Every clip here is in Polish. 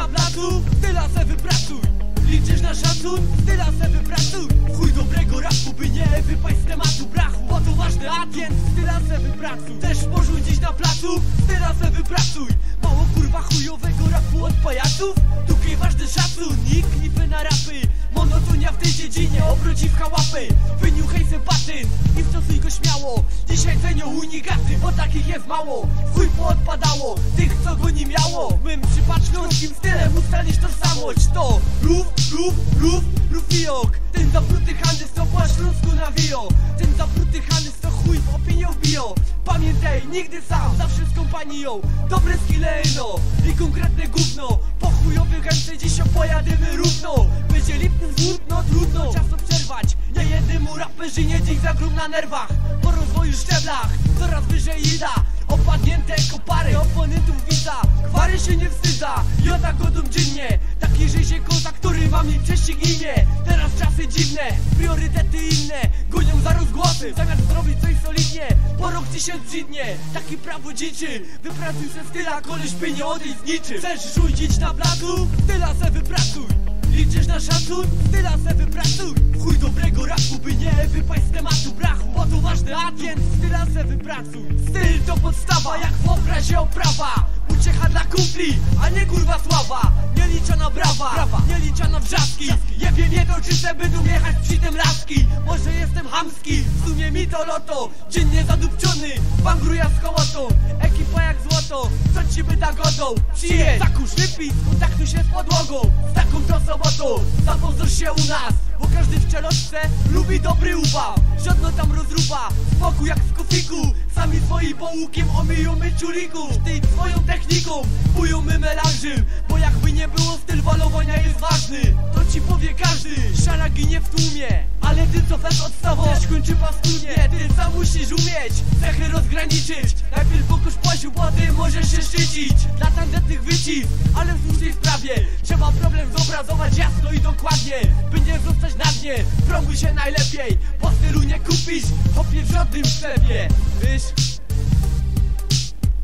na placu, styla se wypracuj Liczysz na szacun, styla se wypracuj Chuj dobrego rapu, by nie wypaść z tematu brachu. Bo to ważny agent, styla se wypracuj Też porzucić na placu, styla se wypracuj Mało kurwa chujowego rapu od pajaców Tutaj ważny szacun, nikt klipy na rapy. Monotonia w tej dziedzinie, obróci w hałapy śmiało Dzisiaj cenią unikaty, bo takich jest mało. Chuj poodpadało, tych co go nie miało. Mym przypaczkowskim stylem ustalisz tożsamość. To rów, rów, rów, rufiok Ten zapruty handys co po śląsku nawijo Ten zapruty handys co chuj w opinię wbijo Pamiętaj, nigdy sam, zawsze z kompanią. Dobre skille no. I konkretne gówno. Po chujowych MC dziś opojadymy równo. Będzie lipny zwód, no trudno. Czas to przerwać Nie jednemu raperzy nie dziś zagrum na nerwach Rozwoju szczeblach. Coraz wyżej ida Opadnięte kopary oponentów widza. Gwary się nie wstydza Ja tak godą dziennie. Taki życie koza, który ma mi prześcignie Teraz czasy dziwne, priorytety inne. Gonią za rozgłosy, zamiast zrobić coś solidnie. Po rok ci się brzydnie, taki prawo dziczy Wypracuj se styla, koleś by nie odejść niczym. Chcesz rzucić na placu? Styla se wypracuj. Liczysz na szacun? Styla se wypracuj. Chuj dobrego rapu, by nie se wypracuj. Styl to podstawa, jak w obrazie oprawa. Uciecha dla kumpli, a nie kurwa sława. Nieliczona brawa, brawa. nieliczona wrzaski. Jebie mnie to czy se będą jechać przy tym laski. Może jestem hamski, w sumie mi to loto. Dziennie zadupczony, bangruja z kołotą. Ekipa jak złoto, co ci by da godą. Przyjedź, zakurz, wypij, kontaktuj się z podłogą. Z taką to sobotą, zapozdroż się u nas Bo każdy w czeloczce lubi dobry ubaw. Żadno tam rozruba, spokój jak w kofiku Sami swoi połukiem omyją my ciulików Ty swoją techniką bują my melanży Bo jakby nie było styl walowania jest ważny. To ci powie każdy, szara ginie w tłumie Ale ty co fest odstawą też kończy paskunie Ty sam musisz umieć cechy rozgraniczyć Pokusz poziom, potem możesz się szczycić. Dla tandetnych wycisk, ale w słusznej sprawie. Trzeba problem zobrazować jasno i dokładnie By nie zostać na dnie, promuj się najlepiej Po stylu nie kupisz, hopie w żadnym sklepie. Wiesz?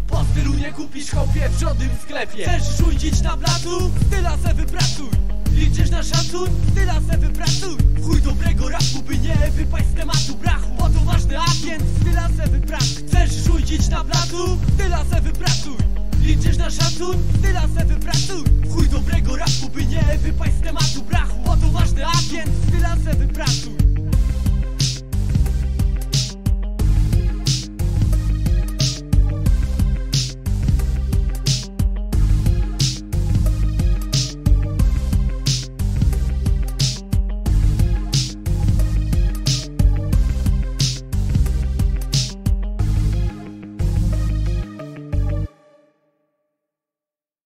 Po stylu nie kupisz hopie w żadnym sklepie. Chcesz rzucić na placu? Styla se wypracuj Liczysz na szacun? Styla se wypracuj Chuj dobrego rapu, by nie wypaść z tematu brachu. Bo to ważny agent, styla se wypracuj na placu? Styla se wypracuj Liczysz na szacun? Styla se wypracuj Chuj dobrego rapu, by nie wypaść z tematu brachu Bo to ważny agent, styla se wypracuj